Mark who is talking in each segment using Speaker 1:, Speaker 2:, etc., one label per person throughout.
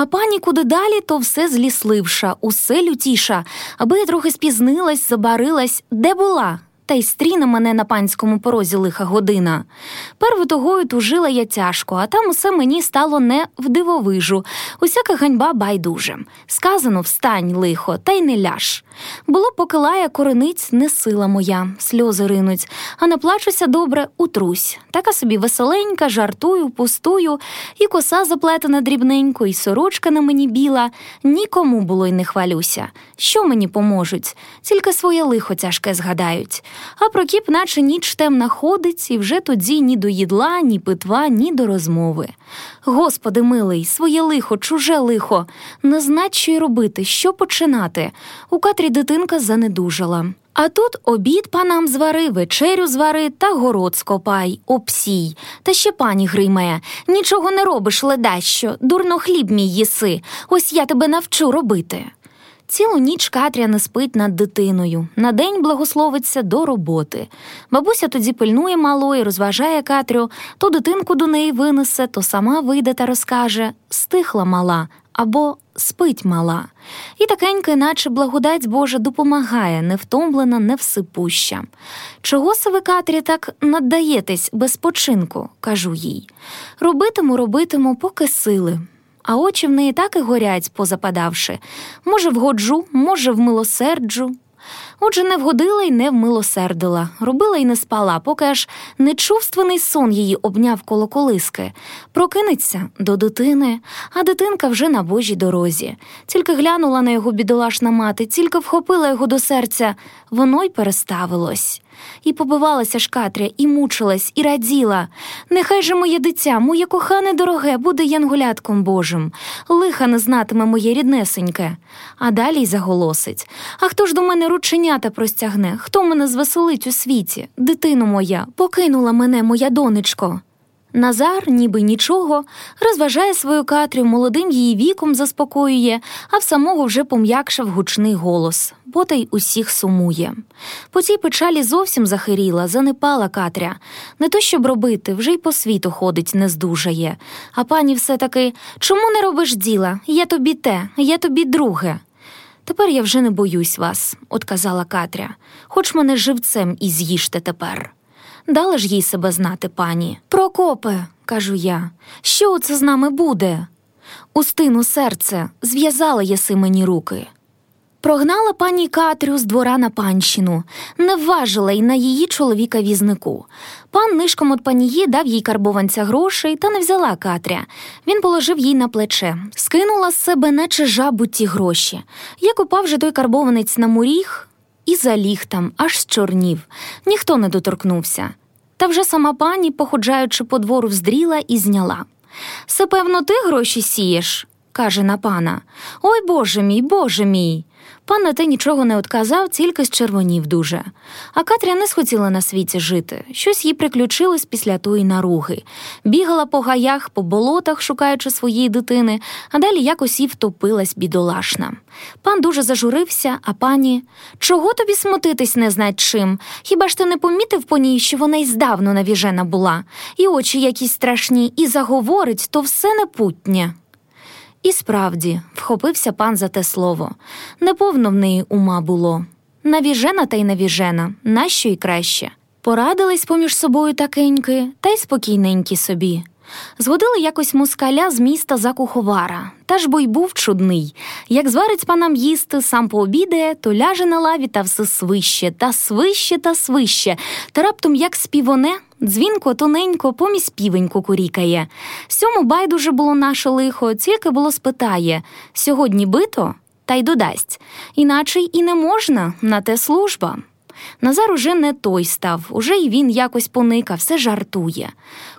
Speaker 1: А пані куди далі, то все злісливша, усе лютіша, аби я трохи спізнилась, забарилась, де була та й стріне мене на панському порозі лиха година. Перву тогою тужила я тяжко, а там усе мені стало не в дивовижу, усяка ганьба байдуже. Сказано встань, лихо, та й не ляж. Було, поки лая корениць не сила моя, сльози ринуть, а наплачуся добре, утрусь. Така собі веселенька, жартую, пустую, і коса заплетена дрібненько, і сорочка на мені біла. Нікому було й не хвалюся. Що мені поможуть? Тільки своє лихо тяжке згадають. А Прокіп, наче ніч темна ходить, і вже тоді ні до їдла, ні питва, ні до розмови. Господи милий, своє лихо, чуже лихо, не знать, що й робити, що починати. У катрі дитинка занедужала. А тут обід панам звари, вечерю звари та город скопай, обсій. Та ще пані гримає. Нічого не робиш, ледащо, дурно хліб мій їси. Ось я тебе навчу робити. Цілу ніч Катря не спить над дитиною, на день благословиться до роботи. Бабуся тоді пильнує малої, розважає Катрю, то дитинку до неї винесе, то сама вийде та розкаже стихла мала або спить мала. І такенька, наче благодать Божа допомагає, невтомлена, невсипуща. Чого се ви, Катрі, так наддаєтесь без починку, кажу їй. Робитиму, робитиму, поки сили а очі в неї так і горять, позападавши. Може, вгоджу, може, вмилосерджу. Отже, не вгодила й не вмилосердила, робила й не спала, поки аж нечувственний сон її обняв коло колиски. Прокинеться до дитини, а дитинка вже на божій дорозі. Тільки глянула на його бідолашна мати, тільки вхопила його до серця, воно й переставилось. І побивалася ж Катря, і мучилась, і раділа. Нехай же моє дитя, моє кохане дороге, буде янгулятком Божим, лиха не знатиме моє ріднесеньке. А далі й заголосить А хто ж до мене рученята простягне? Хто мене звеселить у світі? Дитино моя, покинула мене моя донечко. Назар, ніби нічого, розважає свою Катрю, молодим її віком заспокоює, а в самого вже пом'якшав гучний голос, бо та й усіх сумує. По цій печалі зовсім захиріла, занепала Катря. Не то щоб робити, вже й по світу ходить, не здужає. А пані все таки чому не робиш діла? Я тобі те, я тобі друге. Тепер я вже не боюсь вас, отказала Катря, хоч мене живцем і з'їжте тепер. Дала ж їй себе знати, пані. Прокопе, кажу я, що це з нами буде? Устину серце, зв'язала єси мені руки. Прогнала пані Катрю з двора на панщину, не вважила й на її чоловіка візнику. Пан нишком от панії дав їй карбованця грошей, та не взяла Катря. Він положив їй на плече, скинула з себе, наче жабу ті гроші. Як упав же той карбованець на муріг, і заліг там, аж чорнів. ніхто не доторкнувся. Та вже сама пані, походжаючи по двору, вздріла і зняла. Се, певно, ти гроші сієш, каже на пана. Ой Боже мій, Боже мій. Пан на те нічого не отказав, тільки з червонів дуже. А Катря не схотіла на світі жити. Щось їй приключилось після тої наруги. Бігала по гаях, по болотах, шукаючи своєї дитини, а далі якось і втопилась бідолашна. Пан дуже зажурився, а пані чого тобі смутитись не знать чим? Хіба ж ти не помітив по ній, що вона й здавно навіжена була, і очі якісь страшні, і заговорить, то все непутнє. І справді, вхопився пан за те слово. Неповно в неї ума було. Навіжена та й навіжена, нащо й краще. Порадились поміж собою такеньки, та й спокійненькі собі. Зводили якось москаля з міста за куховара, та ж бо й був чудний. Як зварить панам їсти, сам пообідає, то ляже на лаві та все свище, та свище та свище, та раптом як співоне, дзвінко, тоненько, помість півеньку курікає. Сьому байдуже було наше лихо, тільки було спитає сьогодні бито, та й додасть, іначе й і не можна, на те служба. Назар уже не той став, уже й він якось поника, все жартує.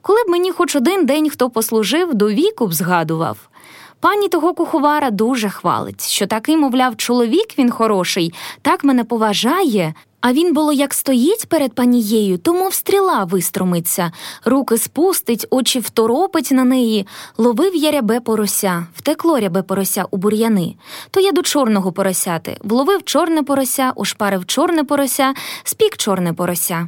Speaker 1: Коли б мені хоч один день хто послужив, до віку б згадував. Пані того куховара дуже хвалить, що такий, мовляв, чоловік він хороший, так мене поважає, а він було як стоїть перед панією, тому стріла вистромиться, руки спустить, очі второпить на неї, ловив я рябе порося, втекло рябе порося у бур'яни. То я до чорного поросяти, вловив чорне порося, ушпарив чорне порося, спік чорне порося.